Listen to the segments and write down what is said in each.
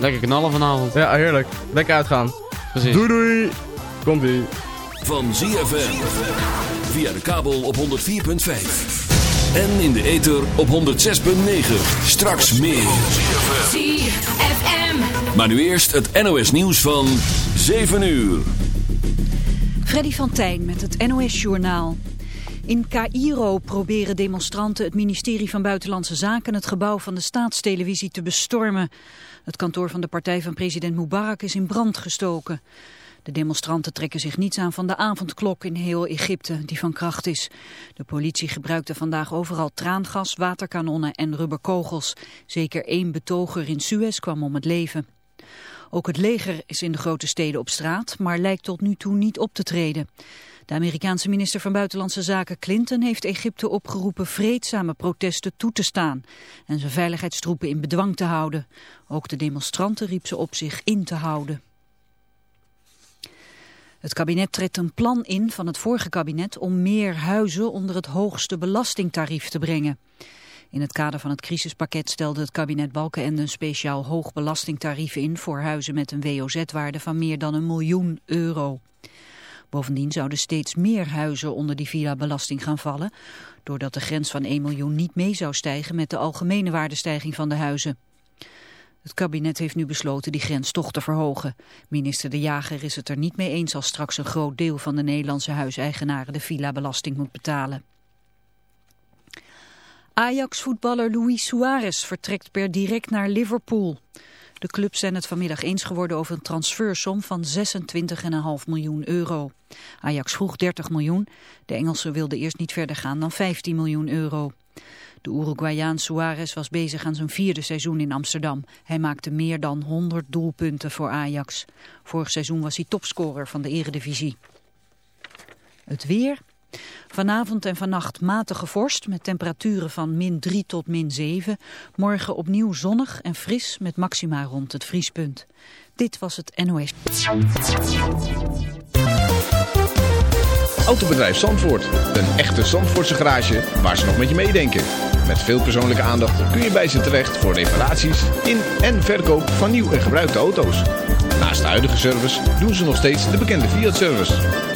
Lekker knallen vanavond. Ja, heerlijk. Lekker uitgaan. Precies. Doei doei. Komt ie. Van ZFM. Via de kabel op 104.5. En in de ether op 106.9. Straks meer. ZFM. Maar nu eerst het NOS nieuws van 7 uur. Freddy van Tijn met het NOS-journaal. In Cairo proberen demonstranten het ministerie van Buitenlandse Zaken het gebouw van de staatstelevisie te bestormen. Het kantoor van de partij van president Mubarak is in brand gestoken. De demonstranten trekken zich niets aan van de avondklok in heel Egypte, die van kracht is. De politie gebruikte vandaag overal traangas, waterkanonnen en rubberkogels. Zeker één betoger in Suez kwam om het leven. Ook het leger is in de grote steden op straat, maar lijkt tot nu toe niet op te treden. De Amerikaanse minister van Buitenlandse Zaken Clinton heeft Egypte opgeroepen vreedzame protesten toe te staan en zijn veiligheidstroepen in bedwang te houden. Ook de demonstranten riep ze op zich in te houden. Het kabinet trekt een plan in van het vorige kabinet om meer huizen onder het hoogste belastingtarief te brengen. In het kader van het crisispakket stelde het kabinet Balkenende een speciaal hoog belastingtarief in voor huizen met een WOZ-waarde van meer dan een miljoen euro. Bovendien zouden steeds meer huizen onder die villa-belasting gaan vallen, doordat de grens van 1 miljoen niet mee zou stijgen met de algemene waardestijging van de huizen. Het kabinet heeft nu besloten die grens toch te verhogen. Minister De Jager is het er niet mee eens als straks een groot deel van de Nederlandse huiseigenaren de villa-belasting moet betalen. Ajax-voetballer Luis Suarez vertrekt per direct naar Liverpool. De clubs zijn het vanmiddag eens geworden over een transfersom van 26,5 miljoen euro. Ajax vroeg 30 miljoen. De Engelsen wilden eerst niet verder gaan dan 15 miljoen euro. De Uruguayaan Suarez was bezig aan zijn vierde seizoen in Amsterdam. Hij maakte meer dan 100 doelpunten voor Ajax. Vorig seizoen was hij topscorer van de eredivisie. Het weer... Vanavond en vannacht matige vorst met temperaturen van min 3 tot min 7. Morgen opnieuw zonnig en fris met maxima rond het vriespunt. Dit was het NOS. Autobedrijf Zandvoort. Een echte Zandvoortse garage waar ze nog met je meedenken. Met veel persoonlijke aandacht kun je bij ze terecht voor reparaties in en verkoop van nieuw en gebruikte auto's. Naast de huidige service doen ze nog steeds de bekende Fiat-service.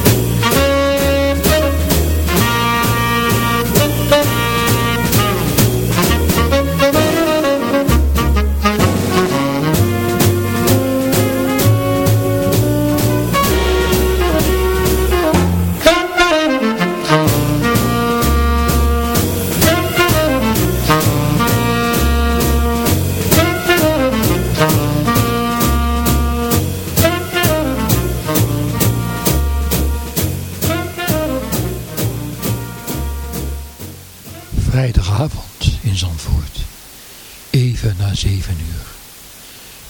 Even na 7 uur.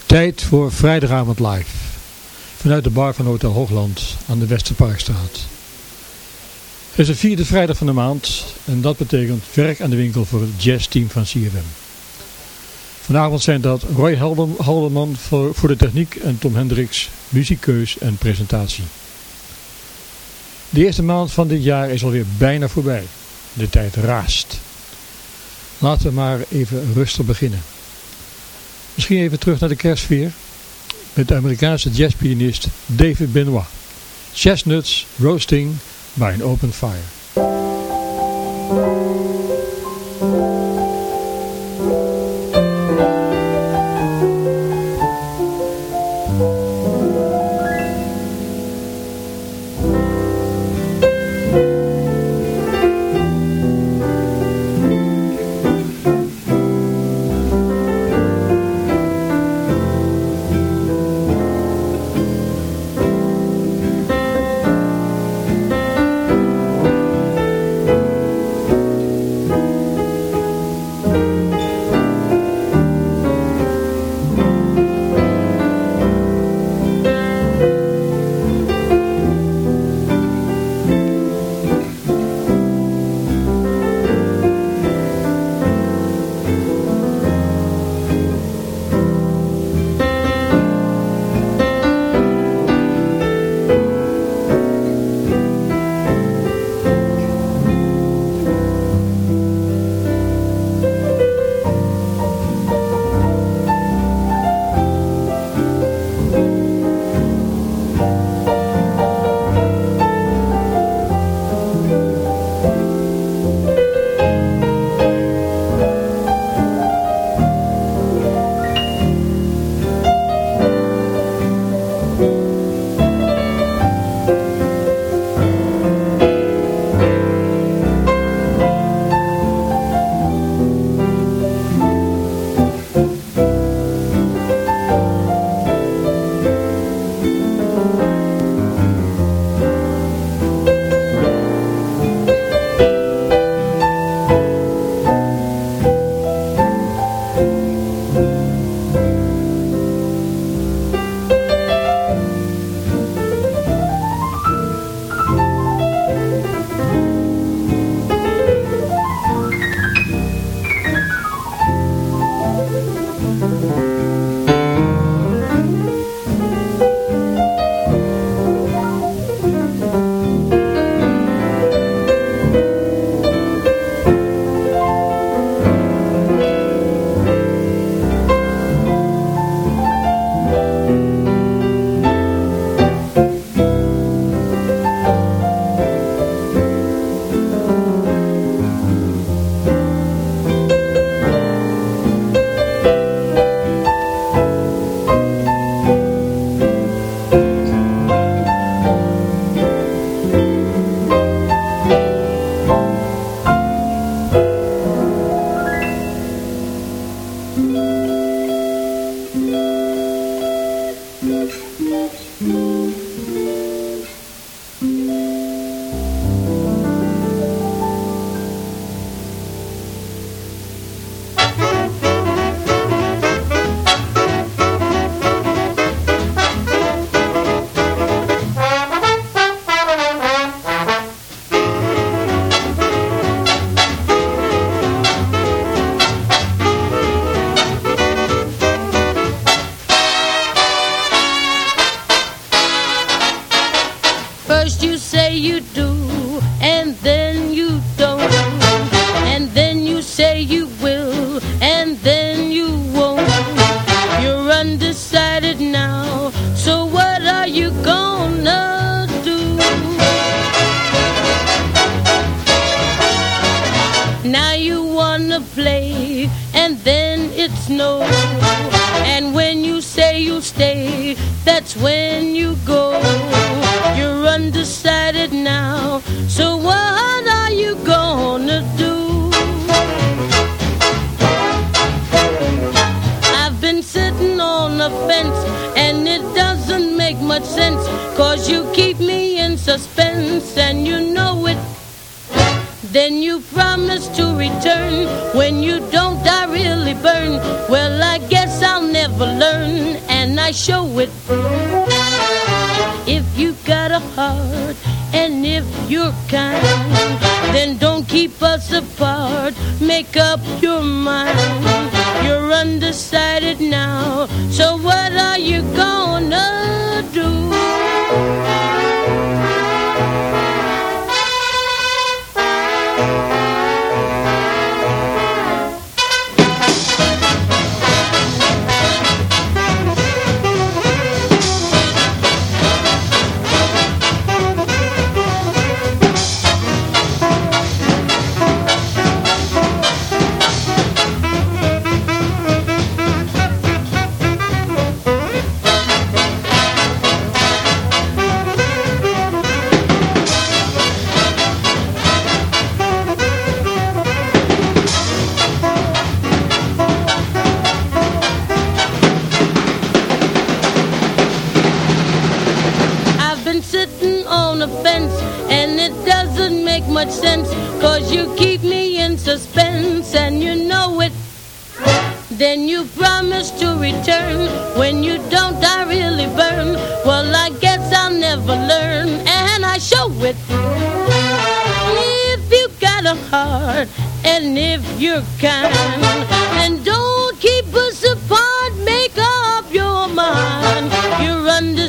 Tijd voor vrijdagavond live. Vanuit de bar van Hotel Hoogland aan de Westerparkstraat. Het is de vierde vrijdag van de maand en dat betekent werk aan de winkel voor het jazzteam van CFM. Vanavond zijn dat Roy Halderman voor de techniek en Tom Hendricks, muziekkeus en presentatie. De eerste maand van dit jaar is alweer bijna voorbij. De tijd raast. Laten we maar even rustig beginnen. Misschien even terug naar de kerstfeer met de Amerikaanse jazzpianist David Benoit. Chestnuts roasting by an open fire.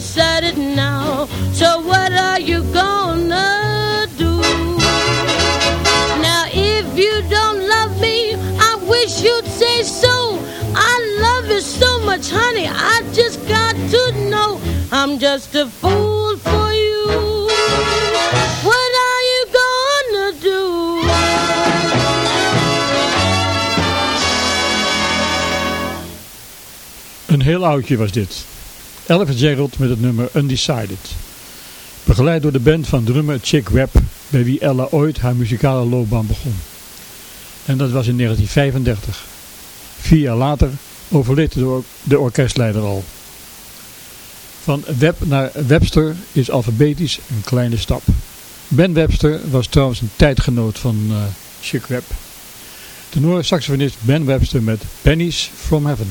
You're undecided now. So what are you gonna do? Now if you don't love me, I wish you'd say so. I love you so much, honey. I just got to know I'm just a fool for you. What are you gonna do? Een heel oudje was dit. Ella Fitzgerald met het nummer Undecided. Begeleid door de band van drummer Chick Webb, bij wie Ella ooit haar muzikale loopbaan begon. En dat was in 1935. Vier jaar later overleed de, de orkestleider al. Van Webb naar Webster is alfabetisch een kleine stap. Ben Webster was trouwens een tijdgenoot van eh Chick Webb. Tenor saxofonist Ben Webster met Pennies from Heaven.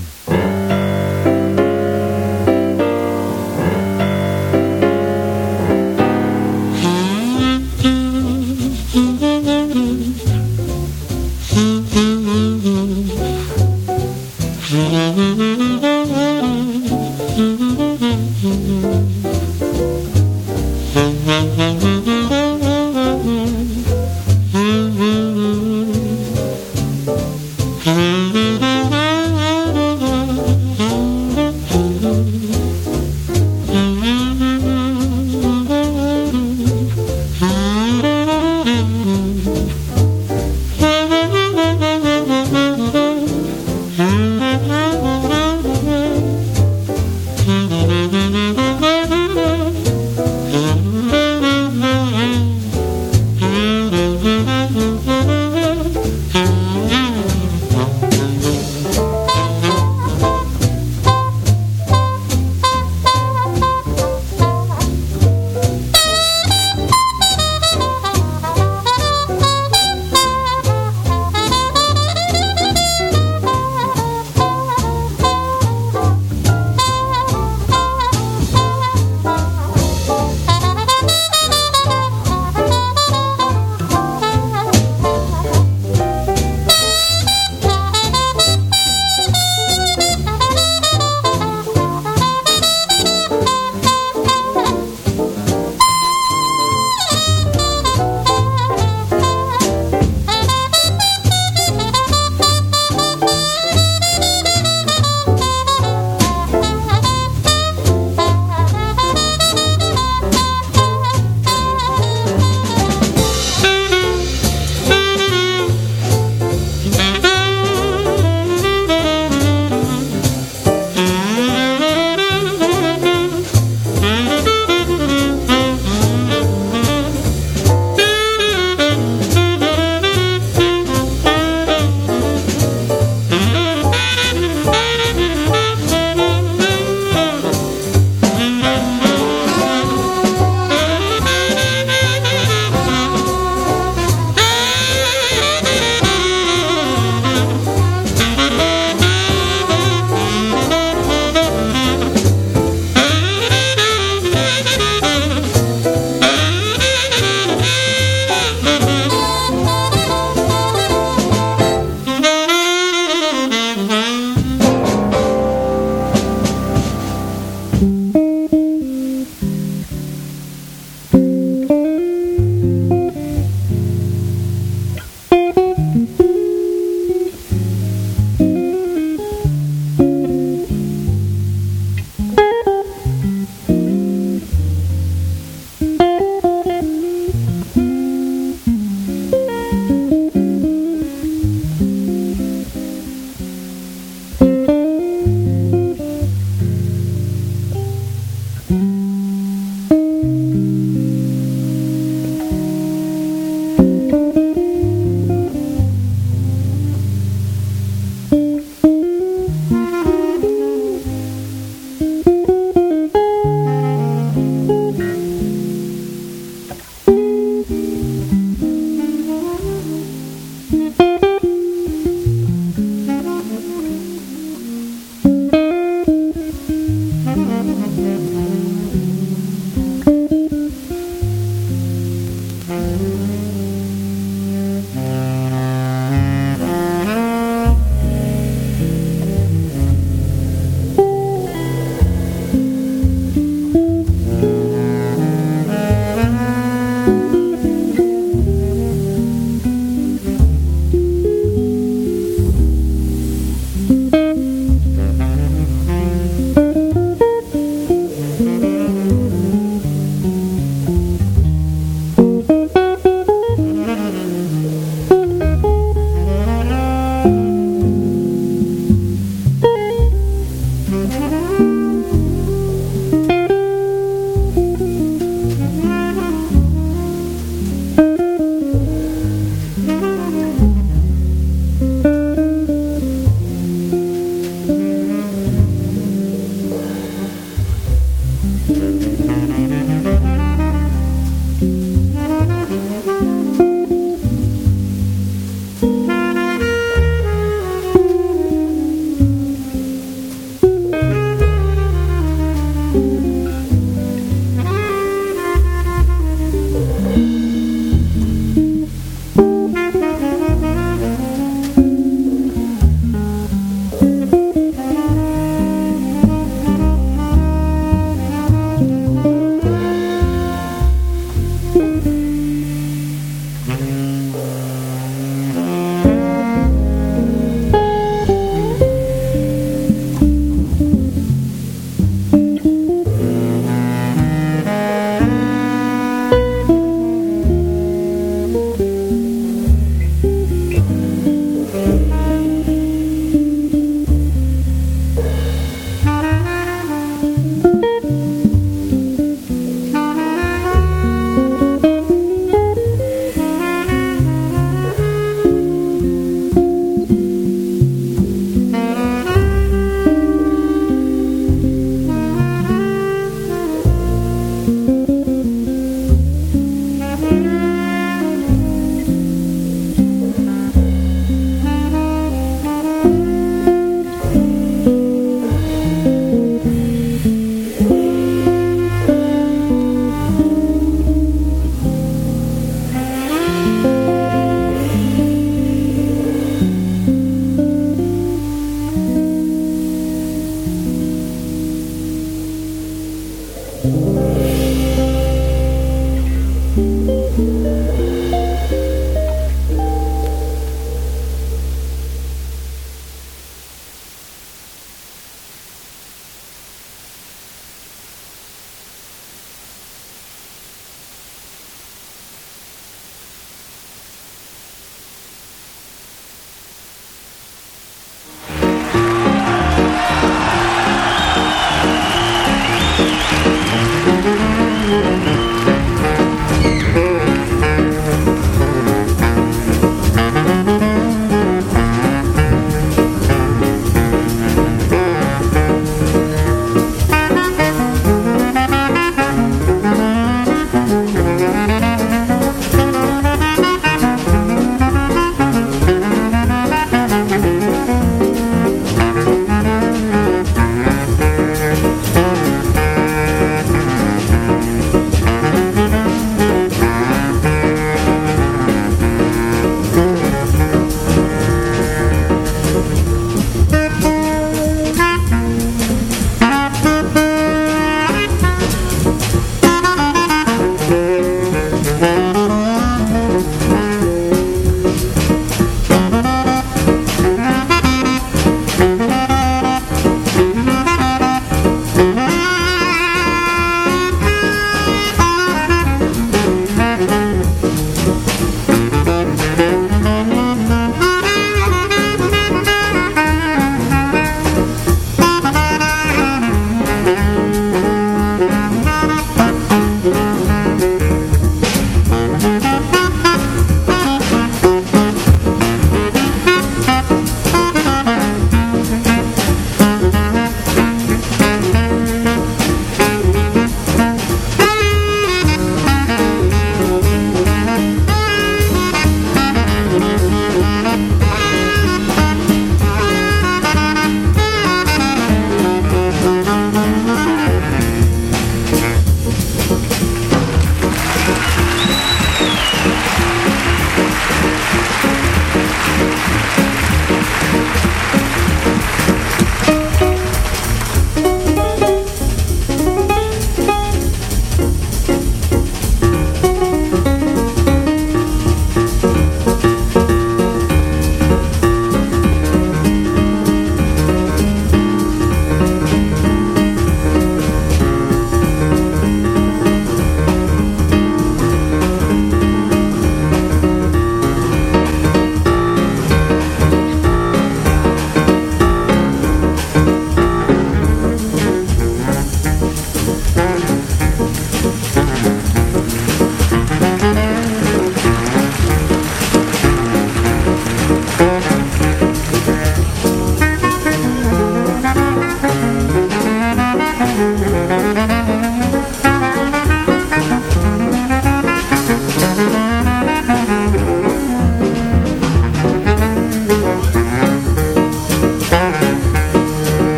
Música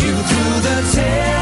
you through the tears.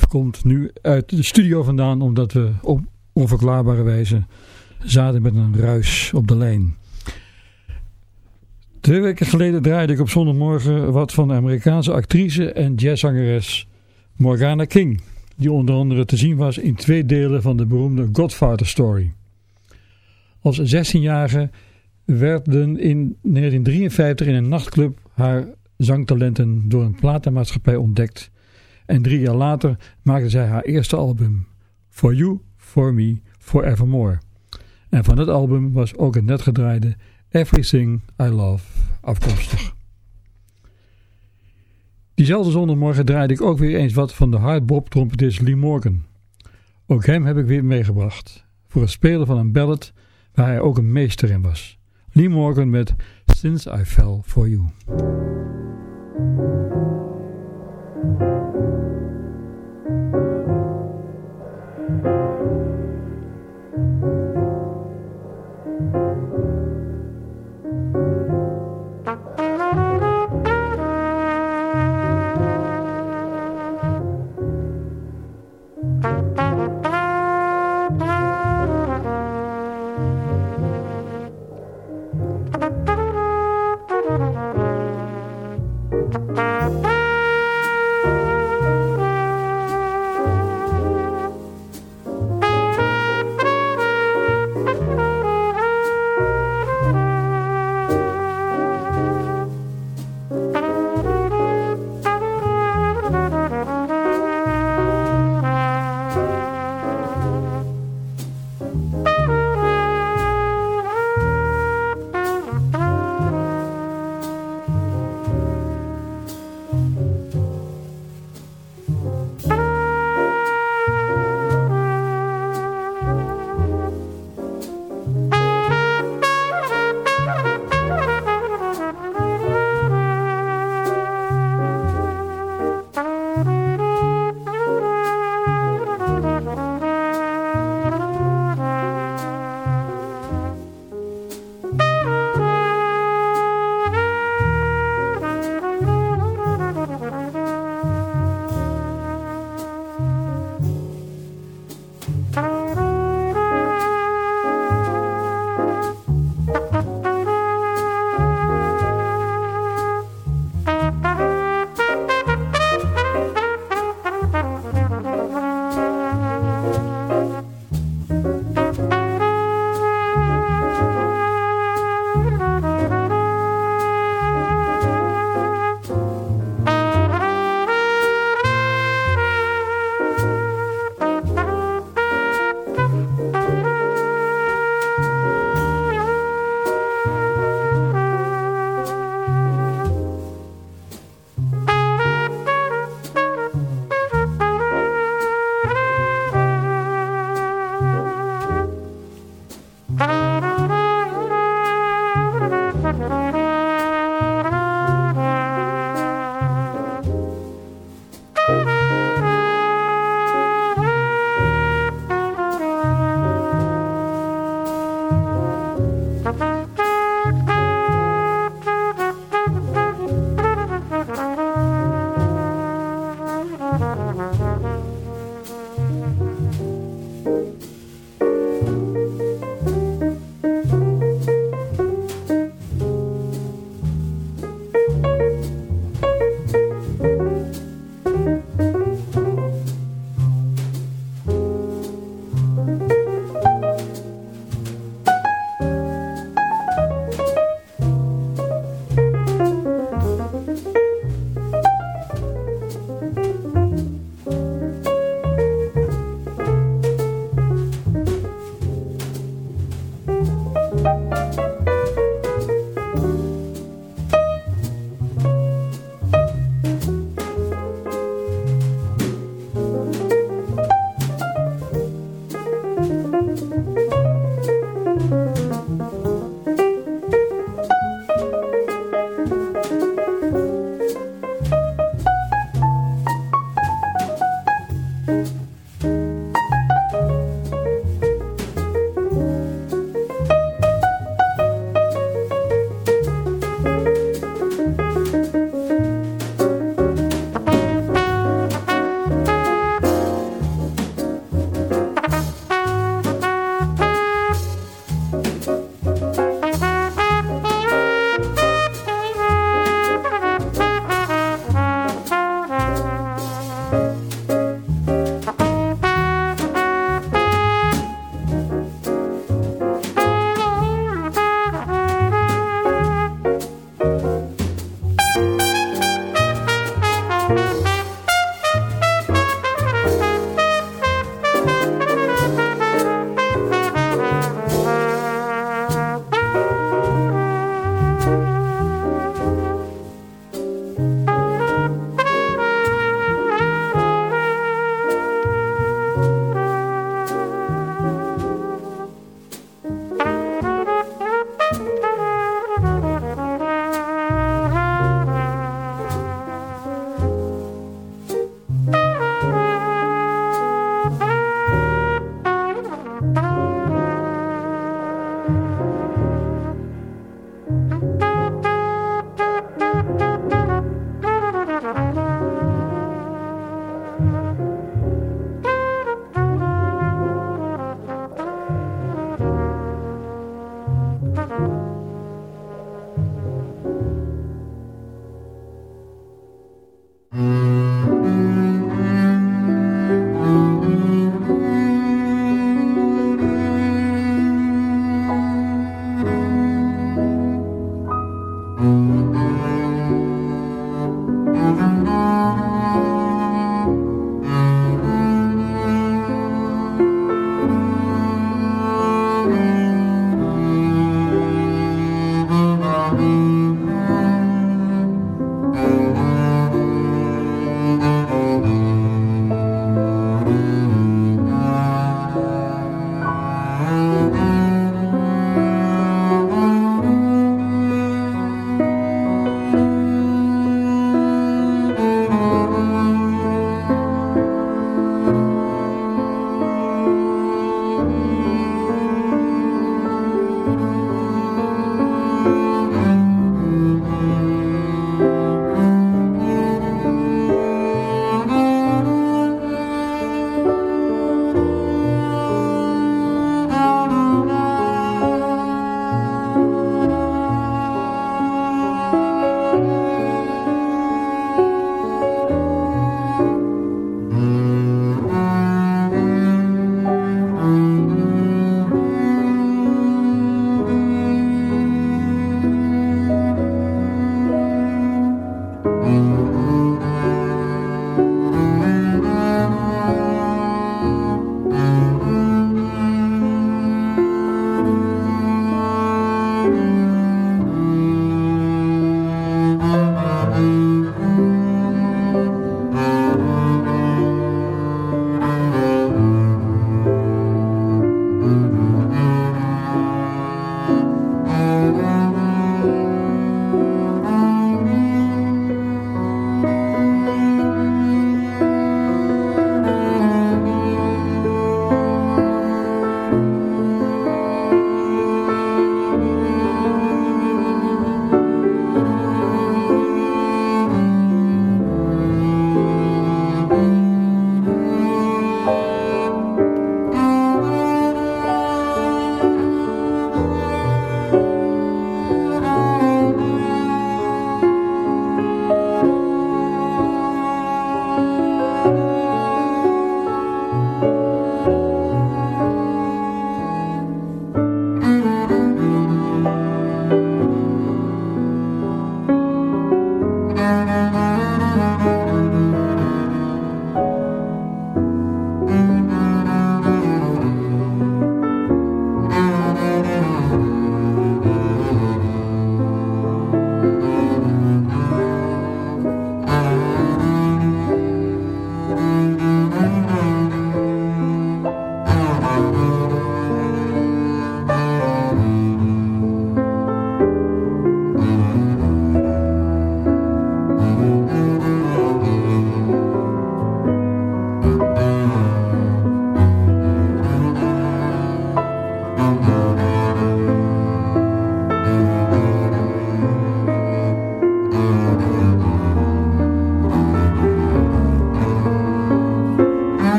Komt nu uit de studio vandaan omdat we op onverklaarbare wijze zaten met een ruis op de lijn. Twee weken geleden draaide ik op zondagmorgen wat van de Amerikaanse actrice en jazzzangeres Morgana King, die onder andere te zien was in twee delen van de beroemde Godfather Story. Als 16-jarige werden in 1953 in een nachtclub haar zangtalenten door een platenmaatschappij ontdekt en drie jaar later maakte zij haar eerste album, For You, For Me, Forevermore. En van dat album was ook het net gedraaide Everything I Love afkomstig. Diezelfde zondagmorgen draaide ik ook weer eens wat van de hardbop trompetist Lee Morgan. Ook hem heb ik weer meegebracht, voor het spelen van een ballad waar hij ook een meester in was. Lee Morgan met Since I Fell For You.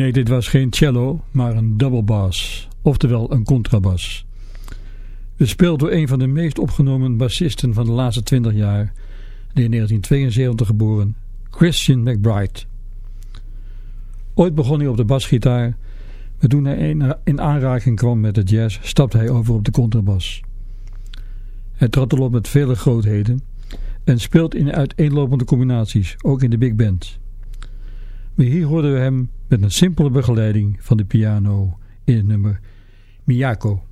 Nee, dit was geen cello, maar een double bass, oftewel een contrabas. Gespeeld door een van de meest opgenomen bassisten van de laatste 20 jaar, de in 1972 geboren Christian McBride. Ooit begon hij op de basgitaar, maar toen hij in aanraking kwam met de jazz, stapte hij over op de contrabas. Hij trad al met vele grootheden en speelt in uiteenlopende combinaties, ook in de big band. Maar hier hoorden we hem met een simpele begeleiding van de piano in het nummer Miyako.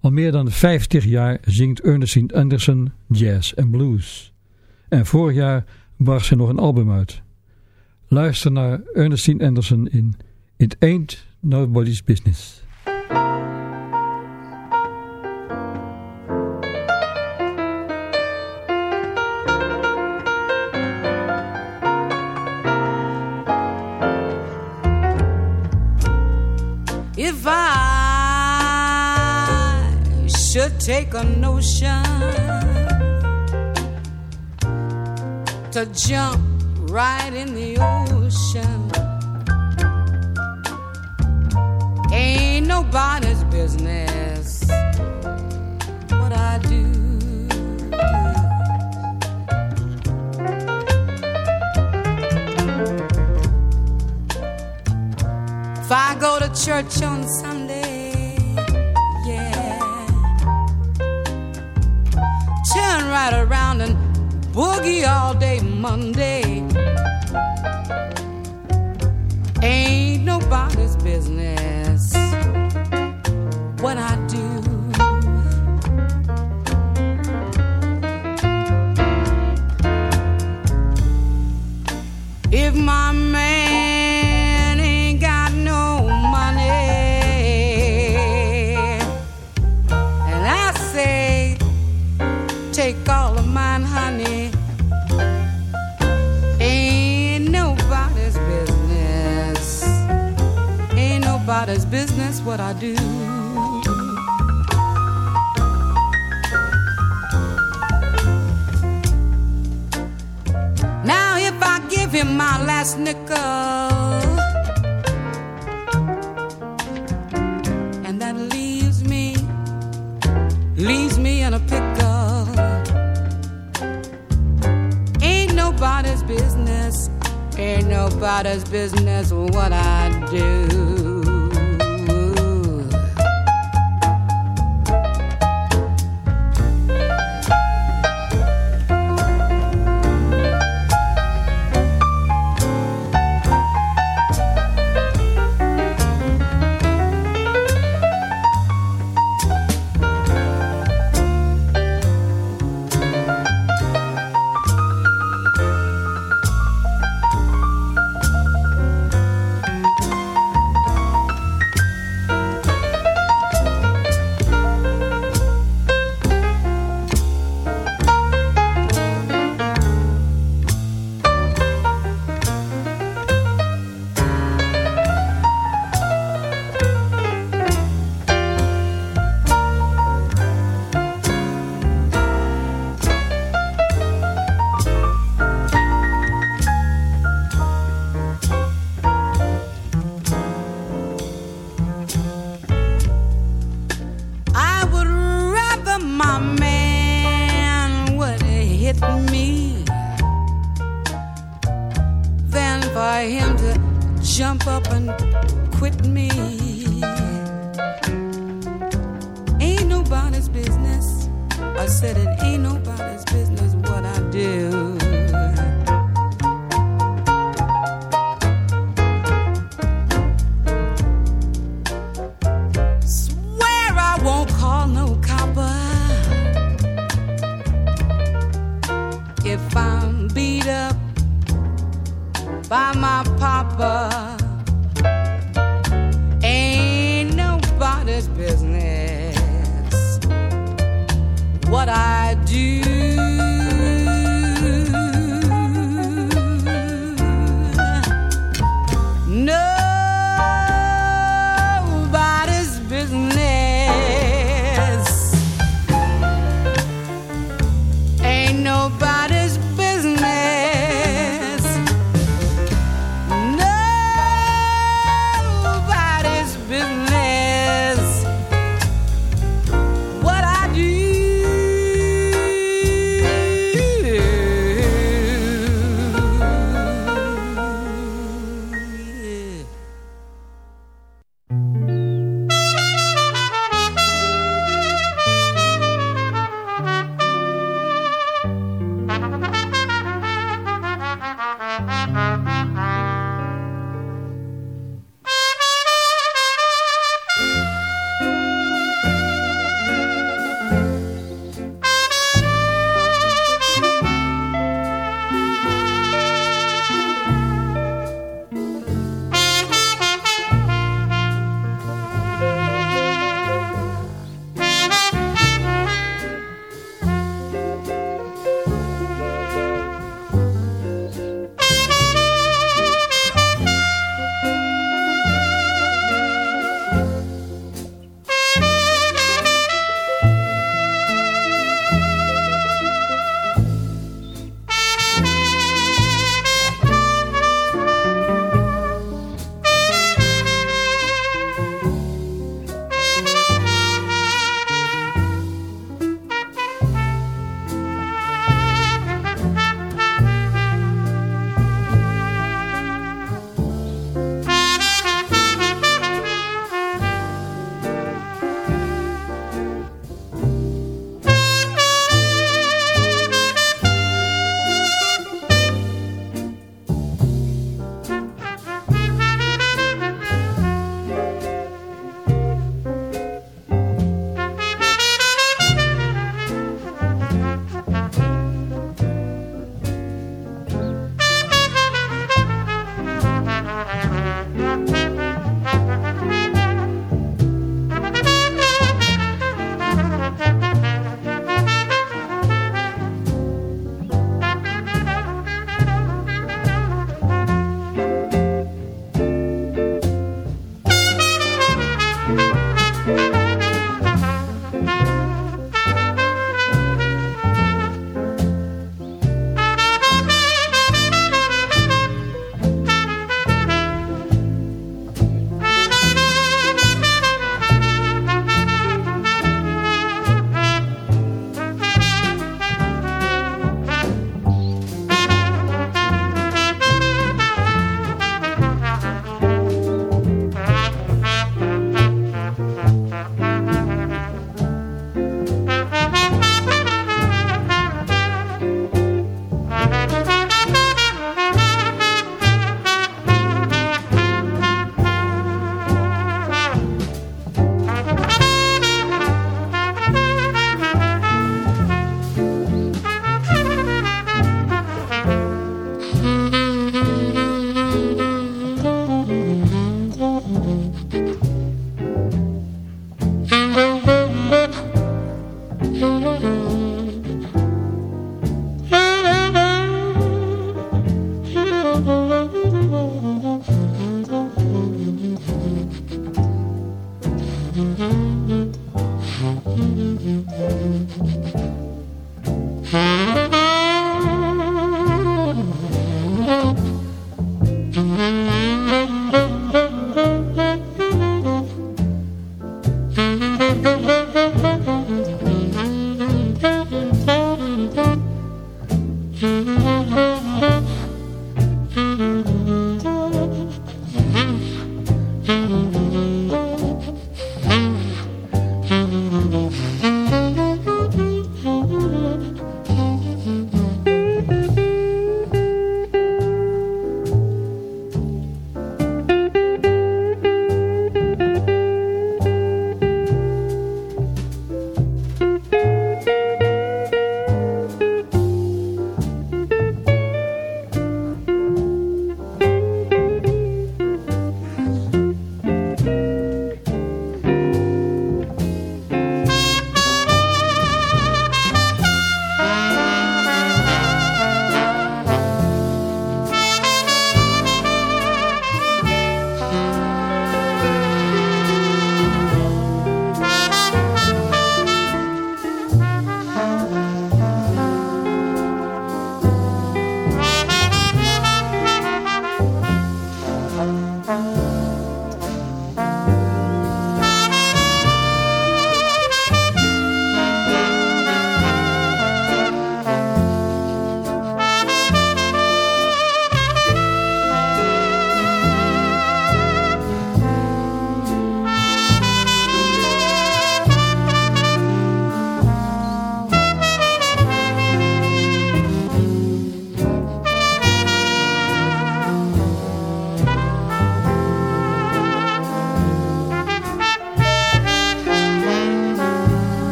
Al meer dan 50 jaar zingt Ernestine Anderson jazz en blues. En vorig jaar bracht ze nog een album uit. Luister naar Ernestine Anderson in It Ain't Nobody's Business. Should take a notion to jump right in the ocean, ain't nobody's business what I do. If I go to church on Sunday, right around and boogie all day Monday. Ain't nobody's business what I what I do. Now, if I give him my last nickel, and that leaves me, leaves me in a pickle, ain't nobody's business, ain't nobody's business what I do.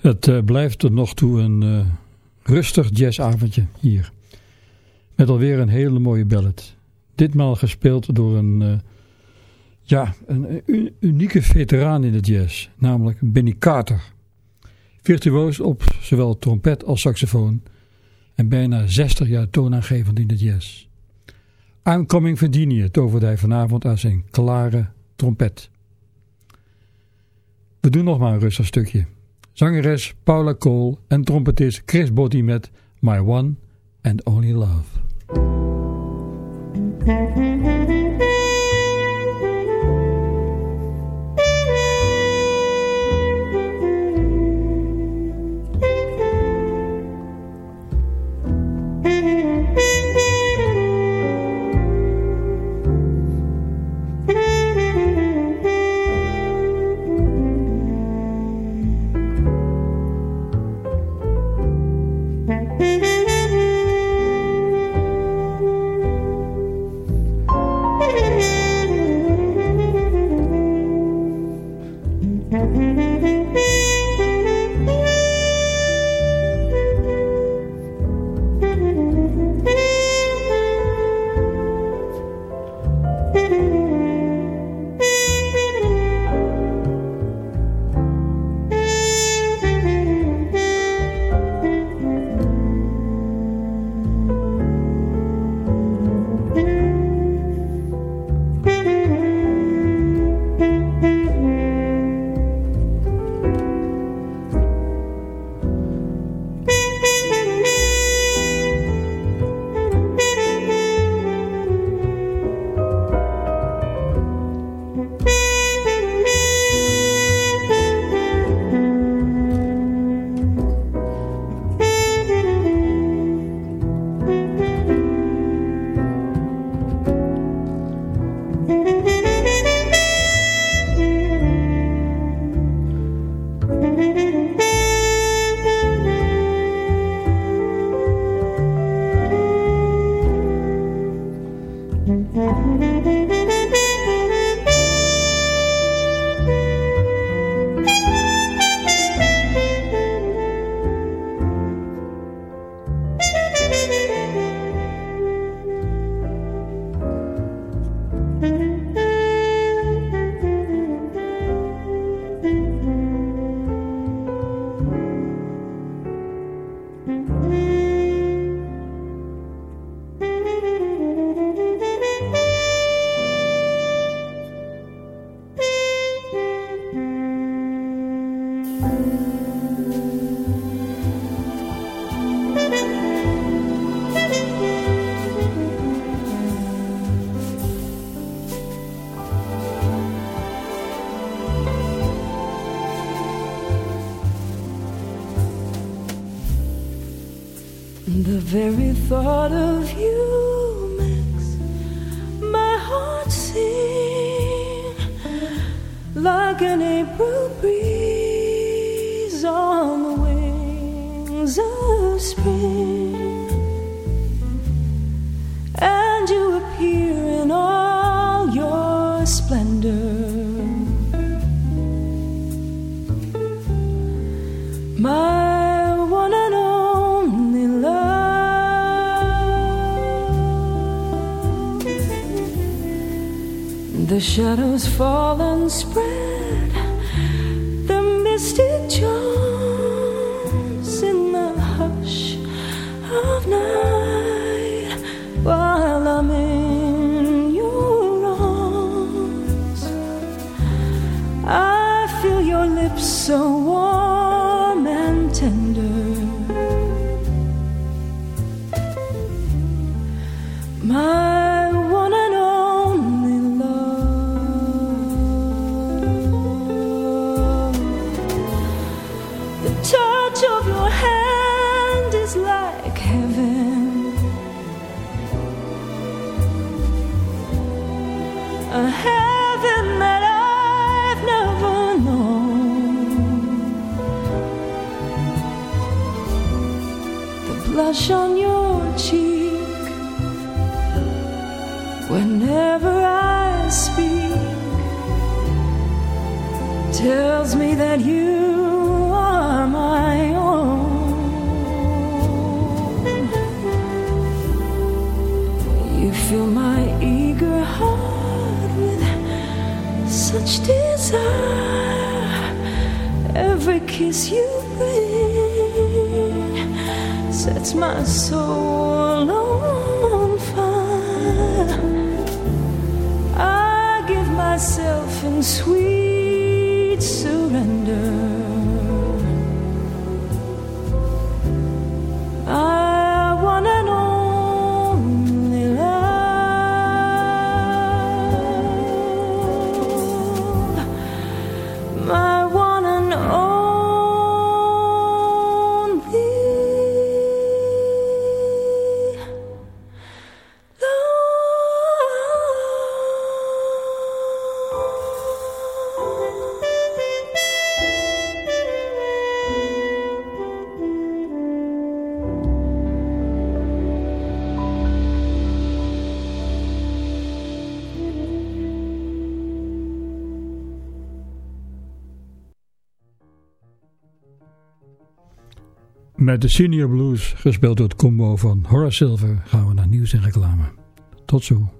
Het uh, blijft tot nog toe een uh, rustig jazzavondje hier. Met alweer een hele mooie ballad. Ditmaal gespeeld door een, uh, ja, een unieke veteraan in de jazz. Namelijk Benny Carter. Virtuoos op zowel trompet als saxofoon. En bijna 60 jaar toonaangevend in de jazz. I'm Coming Virginia toverde hij vanavond aan zijn klare trompet. We doen nog maar een rustig stukje. Zangeres Paula Cole en trompetist Chris Botti met My One and Only Love. Very thought of you makes my heart sing like an April breeze on the wings of spring. And you appear in all your splendor. My shadows fall and spread Met de Senior Blues, gespeeld door het combo van Horace Silver, gaan we naar nieuws en reclame. Tot zo.